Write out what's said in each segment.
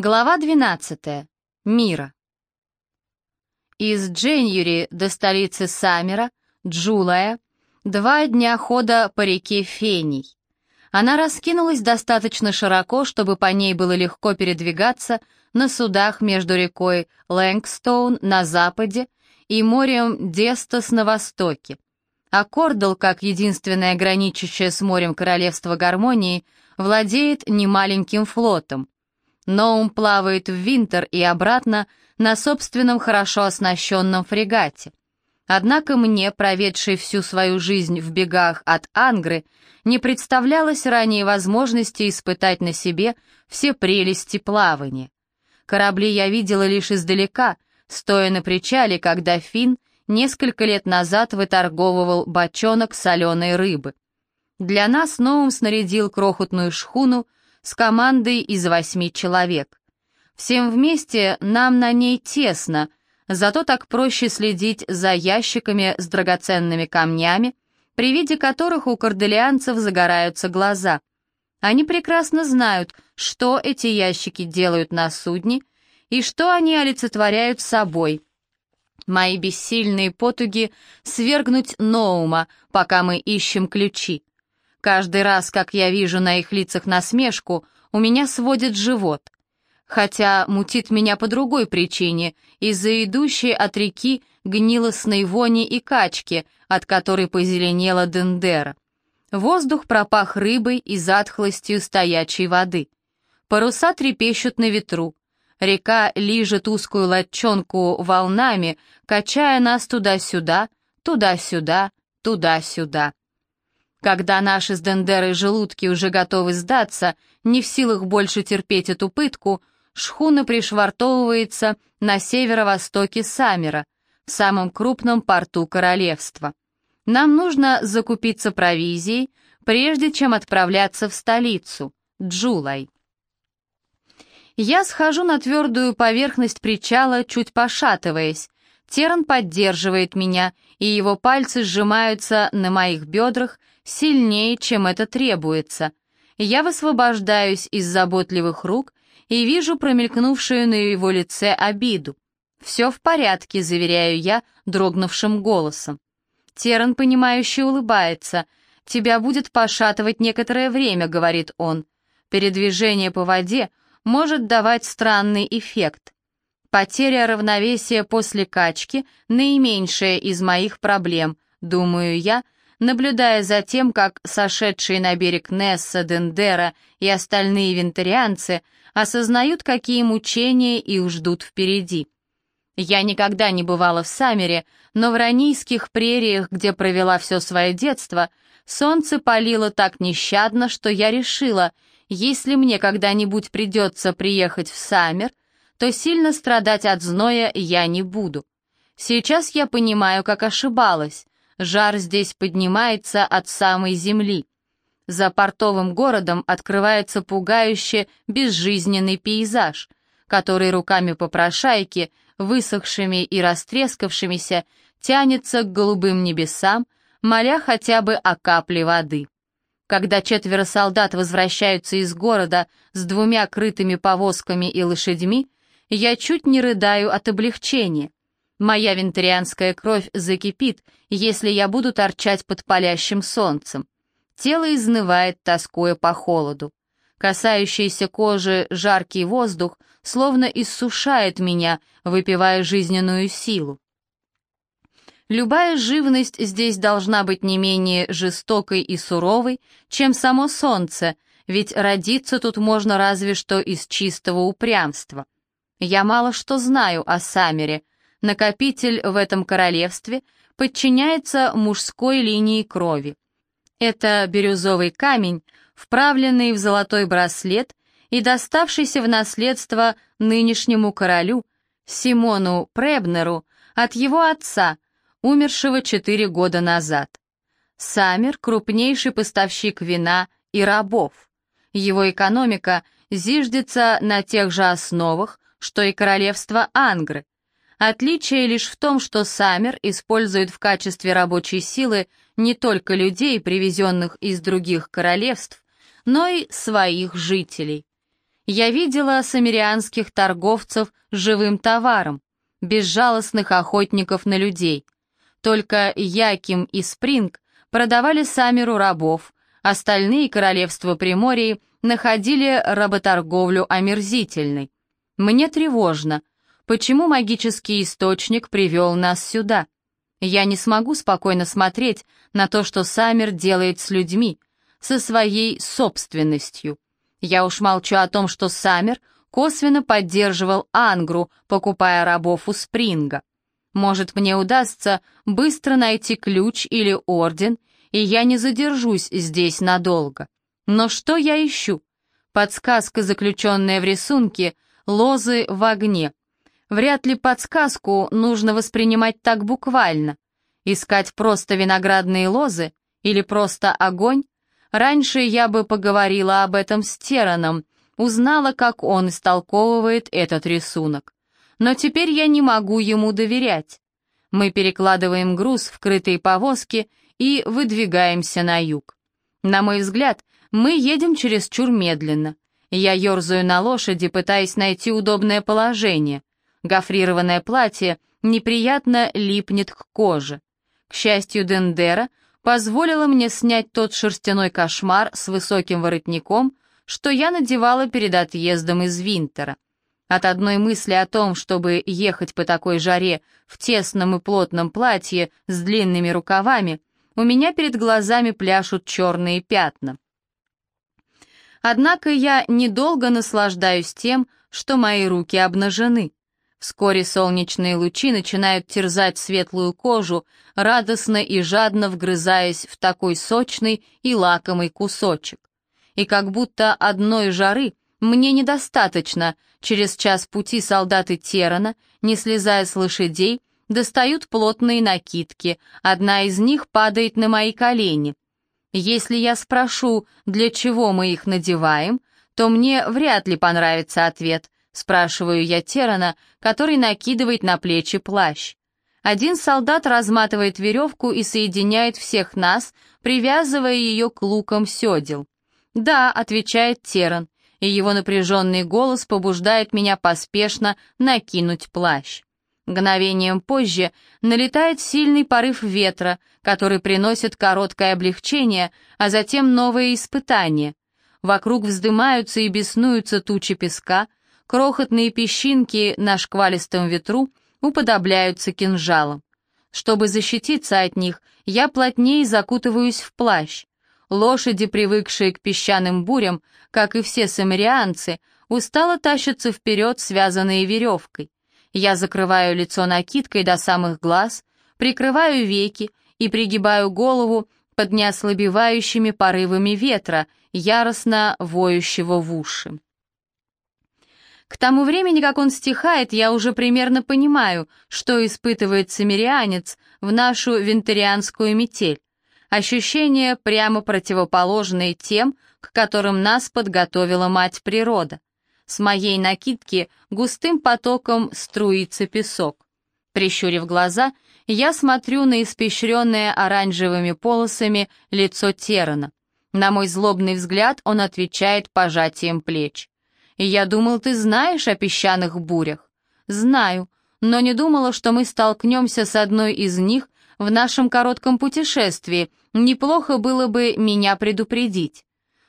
Глава 12. Мира. Из Дженюри до столицы Саммера, Джулая, два дня хода по реке Фений. Она раскинулась достаточно широко, чтобы по ней было легко передвигаться на судах между рекой Лэнгстоун на западе и морем Дестас на востоке. А Кордал, как единственное граничащее с морем королевство гармонии, владеет немаленьким флотом. Ноум плавает в Винтер и обратно на собственном хорошо оснащенном фрегате. Однако мне, проведшей всю свою жизнь в бегах от Ангры, не представлялось ранее возможности испытать на себе все прелести плавания. Корабли я видела лишь издалека, стоя на причале, когда Финн несколько лет назад выторговывал бочонок соленой рыбы. Для нас Ноум снарядил крохотную шхуну с командой из восьми человек. Всем вместе нам на ней тесно, зато так проще следить за ящиками с драгоценными камнями, при виде которых у корделианцев загораются глаза. Они прекрасно знают, что эти ящики делают на судне и что они олицетворяют собой. Мои бессильные потуги свергнуть Ноума, пока мы ищем ключи. Каждый раз, как я вижу на их лицах насмешку, у меня сводит живот. Хотя мутит меня по другой причине, из-за идущей от реки гнилостной вони и качки, от которой позеленела Дендера. Воздух пропах рыбой и затхлостью стоячей воды. Паруса трепещут на ветру. Река лижет узкую лодчонку волнами, качая нас туда-сюда, туда-сюда, туда-сюда. Когда наши с Дендерой желудки уже готовы сдаться, не в силах больше терпеть эту пытку, шхуна пришвартовывается на северо-востоке Саммера, в самом крупном порту королевства. Нам нужно закупиться провизией, прежде чем отправляться в столицу, Джулай. Я схожу на твердую поверхность причала, чуть пошатываясь. Терн поддерживает меня, и его пальцы сжимаются на моих бедрах сильнее, чем это требуется. Я высвобождаюсь из заботливых рук и вижу промелькнувшую на его лице обиду. «Все в порядке», — заверяю я дрогнувшим голосом. Теран, понимающе улыбается. «Тебя будет пошатывать некоторое время», — говорит он. «Передвижение по воде может давать странный эффект. Потеря равновесия после качки — наименьшая из моих проблем, думаю я, — наблюдая за тем, как сошедшие на берег Несса, Дендера и остальные вентарианцы осознают, какие мучения их ждут впереди. Я никогда не бывала в Саммере, но в ранийских прериях, где провела все свое детство, солнце палило так нещадно, что я решила, если мне когда-нибудь придется приехать в Саммер, то сильно страдать от зноя я не буду. Сейчас я понимаю, как ошибалась. Жар здесь поднимается от самой земли. За портовым городом открывается пугающе безжизненный пейзаж, который руками попрошайки, высохшими и растрескавшимися, тянется к голубым небесам, моля хотя бы о капле воды. Когда четверо солдат возвращаются из города с двумя крытыми повозками и лошадьми, я чуть не рыдаю от облегчения. Моя вентарианская кровь закипит, если я буду торчать под палящим солнцем. Тело изнывает, тоскуя по холоду. Касающийся кожи жаркий воздух словно иссушает меня, выпивая жизненную силу. Любая живность здесь должна быть не менее жестокой и суровой, чем само солнце, ведь родиться тут можно разве что из чистого упрямства. Я мало что знаю о Самере, накопитель в этом королевстве подчиняется мужской линии крови. Это бирюзовый камень, вправленный в золотой браслет и доставшийся в наследство нынешнему королю Симону Пребнеру от его отца, умершего четыре года назад. Саммер — крупнейший поставщик вина и рабов. Его экономика зиждется на тех же основах, что и королевство Ангры — Отличие лишь в том, что Саммер использует в качестве рабочей силы не только людей, привезенных из других королевств, но и своих жителей. Я видела самирианских торговцев живым товаром, безжалостных охотников на людей. Только Яким и Спринг продавали Самеру рабов, остальные королевства Приморья находили работорговлю омерзительной. Мне тревожно, почему магический источник привел нас сюда. Я не смогу спокойно смотреть на то, что Саммер делает с людьми, со своей собственностью. Я уж молчу о том, что Саммер косвенно поддерживал Ангру, покупая рабов у Спринга. Может, мне удастся быстро найти ключ или орден, и я не задержусь здесь надолго. Но что я ищу? Подсказка, заключенная в рисунке, лозы в огне. Вряд ли подсказку нужно воспринимать так буквально. Искать просто виноградные лозы или просто огонь? Раньше я бы поговорила об этом с Тераном, узнала, как он истолковывает этот рисунок. Но теперь я не могу ему доверять. Мы перекладываем груз в крытые повозки и выдвигаемся на юг. На мой взгляд, мы едем чересчур медленно. Я ерзаю на лошади, пытаясь найти удобное положение. Гофрированное платье неприятно липнет к коже. К счастью, Дендера позволила мне снять тот шерстяной кошмар с высоким воротником, что я надевала перед отъездом из Винтера. От одной мысли о том, чтобы ехать по такой жаре в тесном и плотном платье с длинными рукавами, у меня перед глазами пляшут черные пятна. Однако я недолго наслаждаюсь тем, что мои руки обнажены. Вскоре солнечные лучи начинают терзать светлую кожу, радостно и жадно вгрызаясь в такой сочный и лакомый кусочек и как будто одной жары мне недостаточно. Через час пути солдаты Терана, не слезая с лошадей, достают плотные накидки, одна из них падает на мои колени. Если я спрошу, для чего мы их надеваем, то мне вряд ли понравится ответ, спрашиваю я Терана, который накидывает на плечи плащ. Один солдат разматывает веревку и соединяет всех нас, привязывая ее к лукам седел. «Да», — отвечает Теран, и его напряженный голос побуждает меня поспешно накинуть плащ. Мгновением позже налетает сильный порыв ветра, который приносит короткое облегчение, а затем новые испытания. Вокруг вздымаются и беснуются тучи песка, крохотные песчинки на шквалистом ветру уподобляются кинжалам. Чтобы защититься от них, я плотнее закутываюсь в плащ. Лошади, привыкшие к песчаным бурям, как и все самарианцы, устало тащатся вперед, связанные веревкой. Я закрываю лицо накидкой до самых глаз, прикрываю веки и пригибаю голову под неослабевающими порывами ветра, яростно воющего в уши. К тому времени, как он стихает, я уже примерно понимаю, что испытывает самирианец в нашу винтерианскую метель. Ощущения прямо противоположные тем, к которым нас подготовила мать природа. С моей накидки густым потоком струится песок. Прищурив глаза, я смотрю на испещренное оранжевыми полосами лицо Терана. На мой злобный взгляд он отвечает пожатием плеч. «Я думал, ты знаешь о песчаных бурях?» «Знаю, но не думала, что мы столкнемся с одной из них в нашем коротком путешествии, неплохо было бы меня предупредить.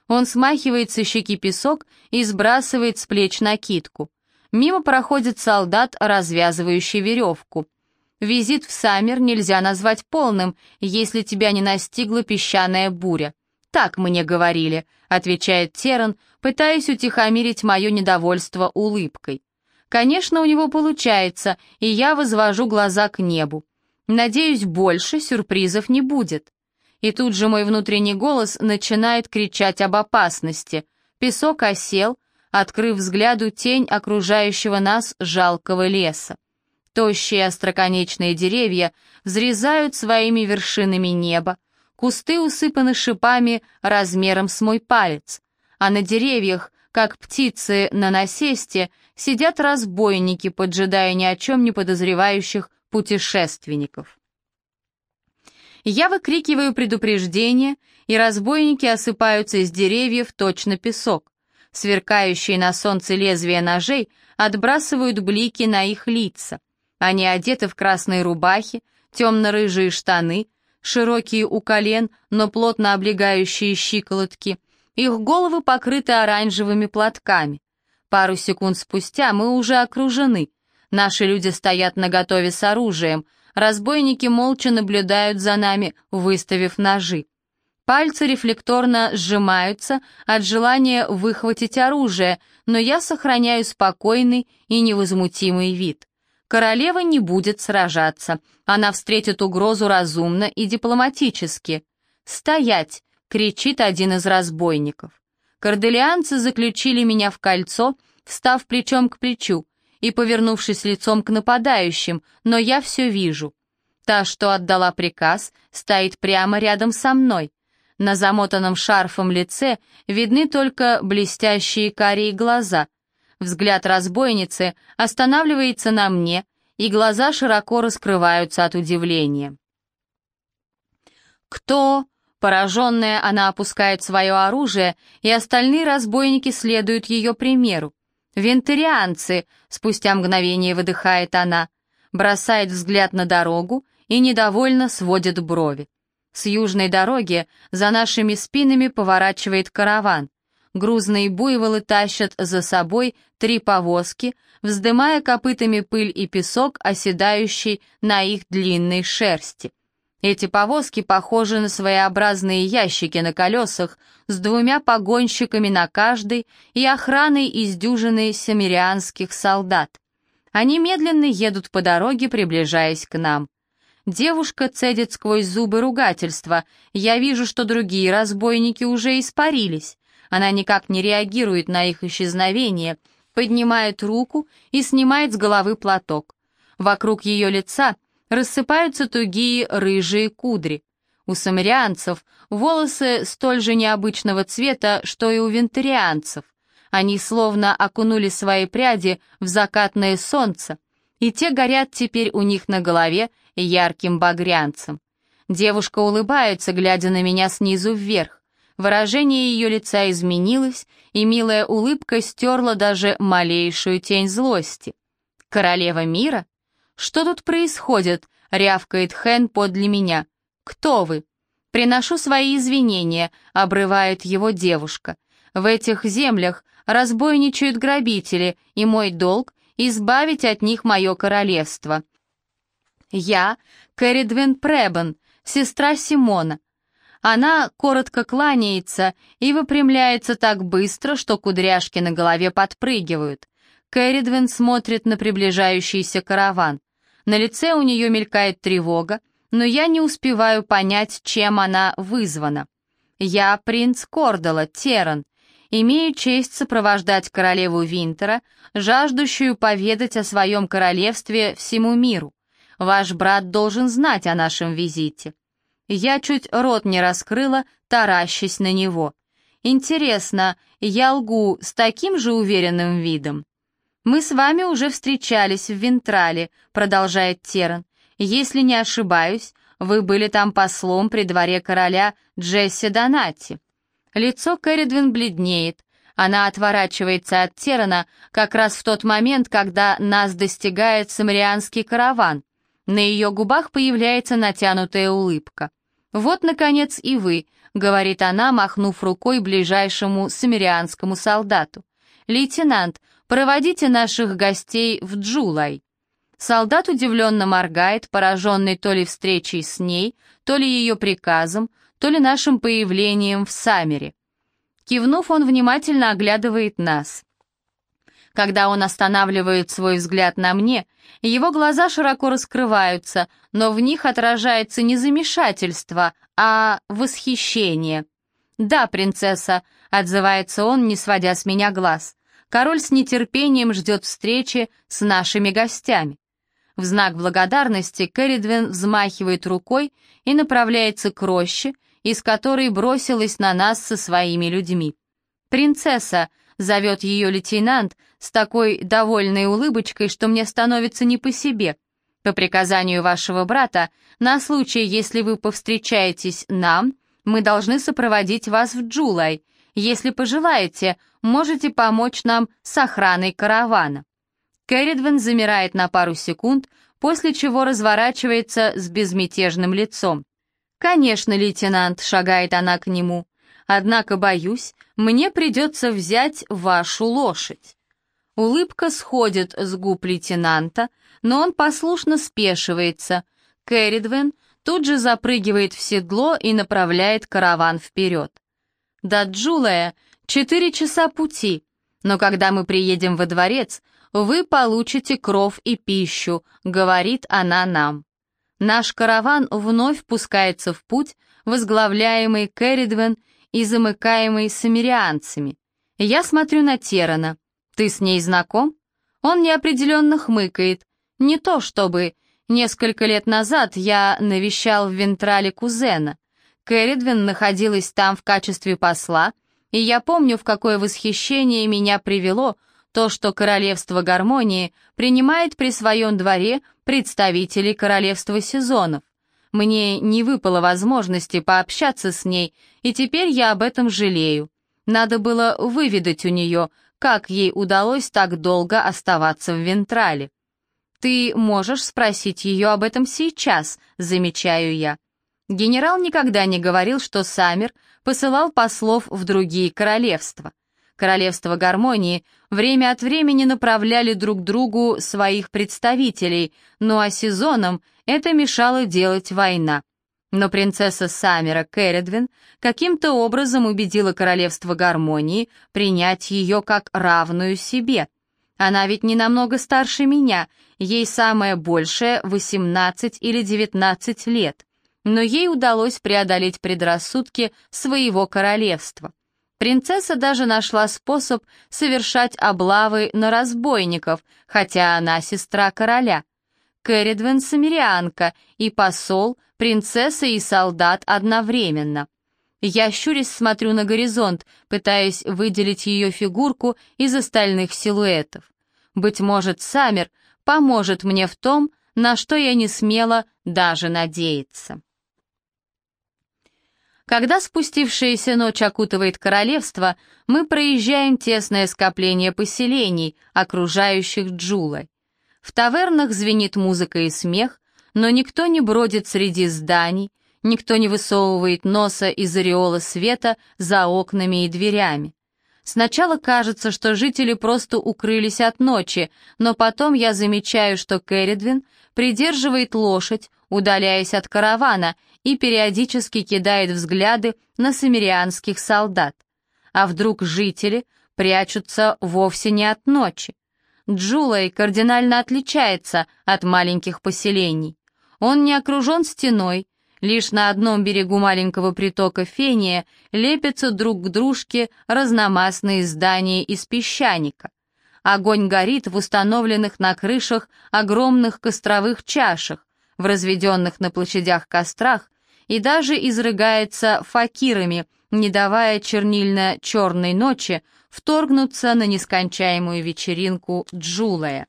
Он смахивает со щеки песок и сбрасывает с плеч накидку. Мимо проходит солдат, развязывающий веревку. Визит в Саммер нельзя назвать полным, если тебя не настигла песчаная буря. «Так мне говорили», — отвечает Теран, пытаясь утихомирить мое недовольство улыбкой. Конечно, у него получается, и я возвожу глаза к небу. Надеюсь, больше сюрпризов не будет. И тут же мой внутренний голос начинает кричать об опасности. Песок осел, открыв взгляду тень окружающего нас жалкого леса. Тощие остроконечные деревья взрезают своими вершинами небо, кусты усыпаны шипами размером с мой палец, а на деревьях, как птицы на насесте, сидят разбойники, поджидая ни о чем не подозревающих путешественников. Я выкрикиваю предупреждение, и разбойники осыпаются из деревьев точно песок. Сверкающие на солнце лезвия ножей отбрасывают блики на их лица. Они одеты в красные рубахи, темно-рыжие штаны, широкие у колен, но плотно облегающие щиколотки. Их головы покрыты оранжевыми платками. Пару секунд спустя мы уже окружены. Наши люди стоят наготове с оружием. Разбойники молча наблюдают за нами, выставив ножи. Пальцы рефлекторно сжимаются от желания выхватить оружие, но я сохраняю спокойный и невозмутимый вид. Королева не будет сражаться. Она встретит угрозу разумно и дипломатически. «Стоять!» — кричит один из разбойников. Корделианцы заключили меня в кольцо, встав плечом к плечу и повернувшись лицом к нападающим, но я все вижу. Та, что отдала приказ, стоит прямо рядом со мной. На замотанном шарфом лице видны только блестящие карие глаза — Взгляд разбойницы останавливается на мне, и глаза широко раскрываются от удивления. «Кто?» Пораженная, она опускает свое оружие, и остальные разбойники следуют ее примеру. «Вентарианцы!» — спустя мгновение выдыхает она, бросает взгляд на дорогу и недовольно сводит брови. С южной дороги за нашими спинами поворачивает караван. Грузные буйволы тащат за собой три повозки, вздымая копытами пыль и песок, оседающий на их длинной шерсти. Эти повозки похожи на своеобразные ящики на колесах с двумя погонщиками на каждой и охраной из дюжины семирианских солдат. Они медленно едут по дороге, приближаясь к нам. Девушка цедит сквозь зубы ругательства. Я вижу, что другие разбойники уже испарились. Она никак не реагирует на их исчезновение, поднимает руку и снимает с головы платок. Вокруг ее лица рассыпаются тугие рыжие кудри. У самарианцев волосы столь же необычного цвета, что и у вентарианцев. Они словно окунули свои пряди в закатное солнце, и те горят теперь у них на голове ярким багрянцем. Девушка улыбается, глядя на меня снизу вверх. Выражение ее лица изменилось, и милая улыбка стерла даже малейшую тень злости. «Королева мира? Что тут происходит?» — рявкает Хэн подле меня. «Кто вы?» «Приношу свои извинения», — обрывает его девушка. «В этих землях разбойничают грабители, и мой долг — избавить от них мое королевство». «Я Кэрридвин Пребен, сестра Симона. Она коротко кланяется и выпрямляется так быстро, что кудряшки на голове подпрыгивают. Кэрридвин смотрит на приближающийся караван. На лице у нее мелькает тревога, но я не успеваю понять, чем она вызвана. Я принц Кордала, Теран, имею честь сопровождать королеву Винтера, жаждущую поведать о своем королевстве всему миру. Ваш брат должен знать о нашем визите. Я чуть рот не раскрыла, таращась на него. Интересно, я лгу с таким же уверенным видом? «Мы с вами уже встречались в Вентрале», — продолжает Теран. «Если не ошибаюсь, вы были там послом при дворе короля Джесси Донати». Лицо Кэрридвин бледнеет. Она отворачивается от Терана как раз в тот момент, когда нас достигает самарианский караван. На ее губах появляется натянутая улыбка. «Вот, наконец, и вы», — говорит она, махнув рукой ближайшему самирианскому солдату. «Лейтенант, проводите наших гостей в Джулай». Солдат удивленно моргает, пораженный то ли встречей с ней, то ли ее приказом, то ли нашим появлением в Самере. Кивнув, он внимательно оглядывает нас. Когда он останавливает свой взгляд на мне, его глаза широко раскрываются, но в них отражается не замешательство, а восхищение. «Да, принцесса», — отзывается он, не сводя с меня глаз. «Король с нетерпением ждет встречи с нашими гостями». В знак благодарности Кэрридвин взмахивает рукой и направляется к роще, из которой бросилась на нас со своими людьми. «Принцесса», зовет ее лейтенант с такой довольной улыбочкой, что мне становится не по себе. По приказанию вашего брата, на случай, если вы повстречаетесь нам, мы должны сопроводить вас в Джулай. Если пожелаете, можете помочь нам с охраной каравана». Кэрридвен замирает на пару секунд, после чего разворачивается с безмятежным лицом. «Конечно, лейтенант», — шагает она к нему. «Однако, боюсь, мне придется взять вашу лошадь». Улыбка сходит с губ лейтенанта, но он послушно спешивается. Кэрридвен тут же запрыгивает в седло и направляет караван вперед. До Джулая четыре часа пути, но когда мы приедем во дворец, вы получите кров и пищу», — говорит она нам. Наш караван вновь пускается в путь, возглавляемый Кэрридвен и замыкаемый самирианцами. Я смотрю на Терана. «Ты с ней знаком?» Он неопределенно хмыкает. «Не то чтобы...» Несколько лет назад я навещал в Вентрале кузена. Кэрридвен находилась там в качестве посла, и я помню, в какое восхищение меня привело — то, что королевство гармонии принимает при своем дворе представителей королевства сезонов. Мне не выпало возможности пообщаться с ней, и теперь я об этом жалею. Надо было выведать у нее, как ей удалось так долго оставаться в Вентрале. «Ты можешь спросить ее об этом сейчас», — замечаю я. Генерал никогда не говорил, что Саммер посылал послов в другие королевства. Королевство гармонии время от времени направляли друг другу своих представителей, ну а сезоном это мешало делать война. Но принцесса Самера Кэрридвин каким-то образом убедила королевство гармонии принять ее как равную себе. Она ведь не намного старше меня, ей самое большее 18 или 19 лет. Но ей удалось преодолеть предрассудки своего королевства. Принцесса даже нашла способ совершать облавы на разбойников, хотя она сестра короля. Кэрридвен самирианка и посол, принцесса и солдат одновременно. Я щурясь смотрю на горизонт, пытаясь выделить ее фигурку из остальных силуэтов. Быть может, Саммер поможет мне в том, на что я не смела даже надеяться. Когда спустившаяся ночь окутывает королевство, мы проезжаем тесное скопление поселений, окружающих Джулой. В тавернах звенит музыка и смех, но никто не бродит среди зданий, никто не высовывает носа из ореола света за окнами и дверями. Сначала кажется, что жители просто укрылись от ночи, но потом я замечаю, что Кэрридвин придерживает лошадь, удаляясь от каравана, и периодически кидает взгляды на самирианских солдат. А вдруг жители прячутся вовсе не от ночи? Джулай кардинально отличается от маленьких поселений. Он не окружен стеной, лишь на одном берегу маленького притока Фения лепятся друг к дружке разномастные здания из песчаника. Огонь горит в установленных на крышах огромных костровых чашах, в разведенных на площадях кострах и даже изрыгается факирами, не давая чернильно-черной ночи вторгнуться на нескончаемую вечеринку Джулая.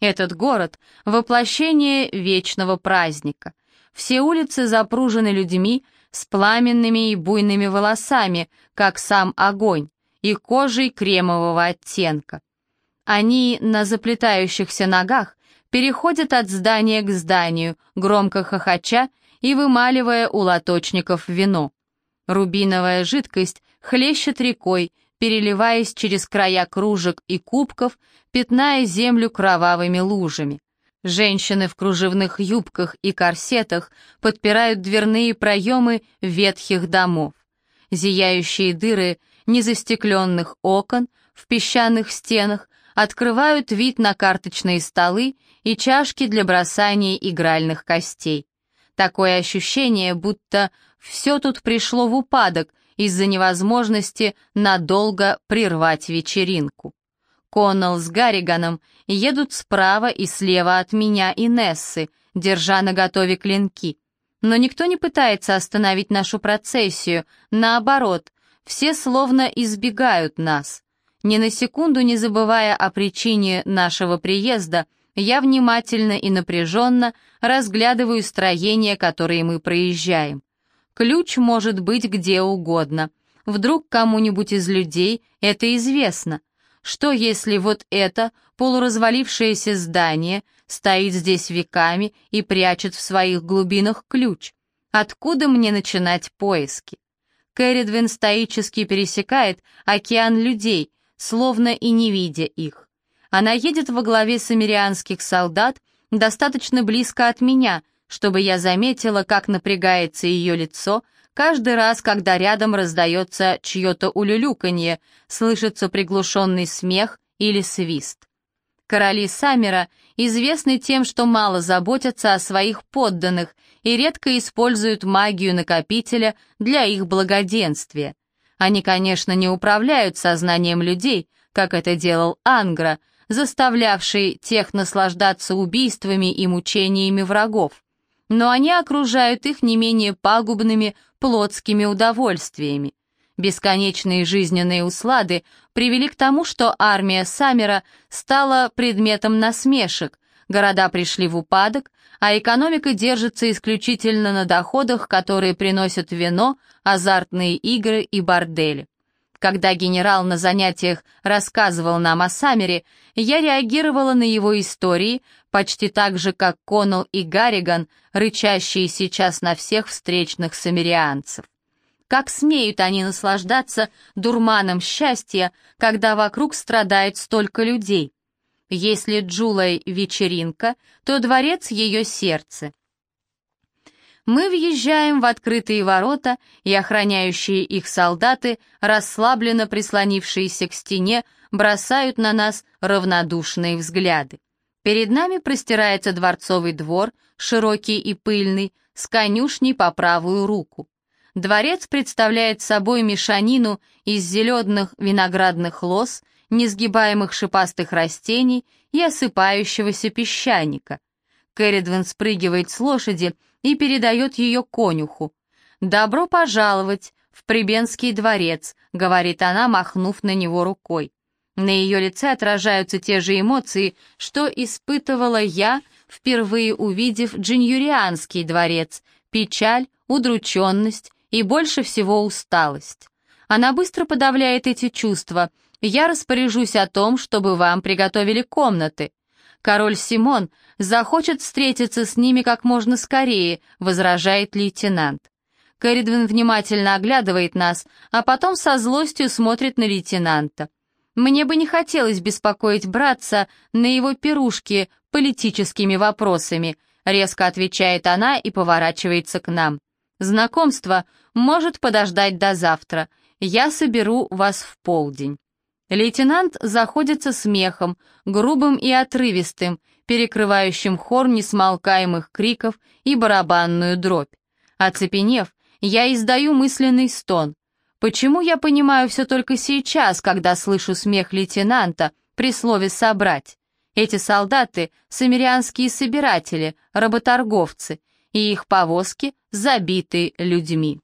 Этот город — воплощение вечного праздника. Все улицы запружены людьми с пламенными и буйными волосами, как сам огонь, и кожей кремового оттенка. Они на заплетающихся ногах переходят от здания к зданию, громко хохоча и вымаливая у лоточников вино. Рубиновая жидкость хлещет рекой, переливаясь через края кружек и кубков, пятная землю кровавыми лужами. Женщины в кружевных юбках и корсетах подпирают дверные проемы ветхих домов. Зияющие дыры незастекленных окон в песчаных стенах открывают вид на карточные столы и чашки для бросания игральных костей. Такое ощущение, будто все тут пришло в упадок из-за невозможности надолго прервать вечеринку. Коннелл с Гарриганом едут справа и слева от меня и Нессы, держа наготове клинки. Но никто не пытается остановить нашу процессию, наоборот, все словно избегают нас. Ни на секунду не забывая о причине нашего приезда, я внимательно и напряженно разглядываю строения, которые мы проезжаем. Ключ может быть где угодно. Вдруг кому-нибудь из людей это известно? Что если вот это полуразвалившееся здание стоит здесь веками и прячет в своих глубинах ключ? Откуда мне начинать поиски? Кэрридвин стоически пересекает океан людей, словно и не видя их. Она едет во главе самирианских солдат достаточно близко от меня, чтобы я заметила, как напрягается ее лицо каждый раз, когда рядом раздается чье-то улюлюканье, слышится приглушенный смех или свист. Короли Саммера известны тем, что мало заботятся о своих подданных и редко используют магию накопителя для их благоденствия. Они, конечно, не управляют сознанием людей, как это делал Ангра, заставлявший тех наслаждаться убийствами и мучениями врагов. Но они окружают их не менее пагубными плотскими удовольствиями. Бесконечные жизненные услады привели к тому, что армия Саммера стала предметом насмешек, города пришли в упадок, а экономика держится исключительно на доходах, которые приносят вино, азартные игры и бордели. Когда генерал на занятиях рассказывал нам о Саммере, я реагировала на его истории почти так же, как Коннелл и Гарриган, рычащие сейчас на всех встречных саммерианцев. Как смеют они наслаждаться дурманом счастья, когда вокруг страдает столько людей? Если Джулай вечеринка, то дворец ее сердце. Мы въезжаем в открытые ворота, и охраняющие их солдаты, расслабленно прислонившиеся к стене, бросают на нас равнодушные взгляды. Перед нами простирается дворцовый двор, широкий и пыльный, с конюшней по правую руку. Дворец представляет собой мешанину из зеленых виноградных лоз, несгибаемых шипастых растений и осыпающегося песчаника. Кэрридвин спрыгивает с лошади и передает ее конюху. «Добро пожаловать в Прибенский дворец», — говорит она, махнув на него рукой. На ее лице отражаются те же эмоции, что испытывала я, впервые увидев Джиньюрианский дворец, печаль, удрученность и больше всего усталость. Она быстро подавляет эти чувства. Я распоряжусь о том, чтобы вам приготовили комнаты. Король Симон захочет встретиться с ними как можно скорее, возражает лейтенант. Кэрридвин внимательно оглядывает нас, а потом со злостью смотрит на лейтенанта. Мне бы не хотелось беспокоить братца на его пирушке политическими вопросами, резко отвечает она и поворачивается к нам. Знакомство может подождать до завтра. Я соберу вас в полдень». Лейтенант заходится смехом, грубым и отрывистым, перекрывающим хор несмолкаемых криков и барабанную дробь. Оцепенев, я издаю мысленный стон. Почему я понимаю все только сейчас, когда слышу смех лейтенанта при слове «собрать»? Эти солдаты — самирианские собиратели, работорговцы, и их повозки забиты людьми.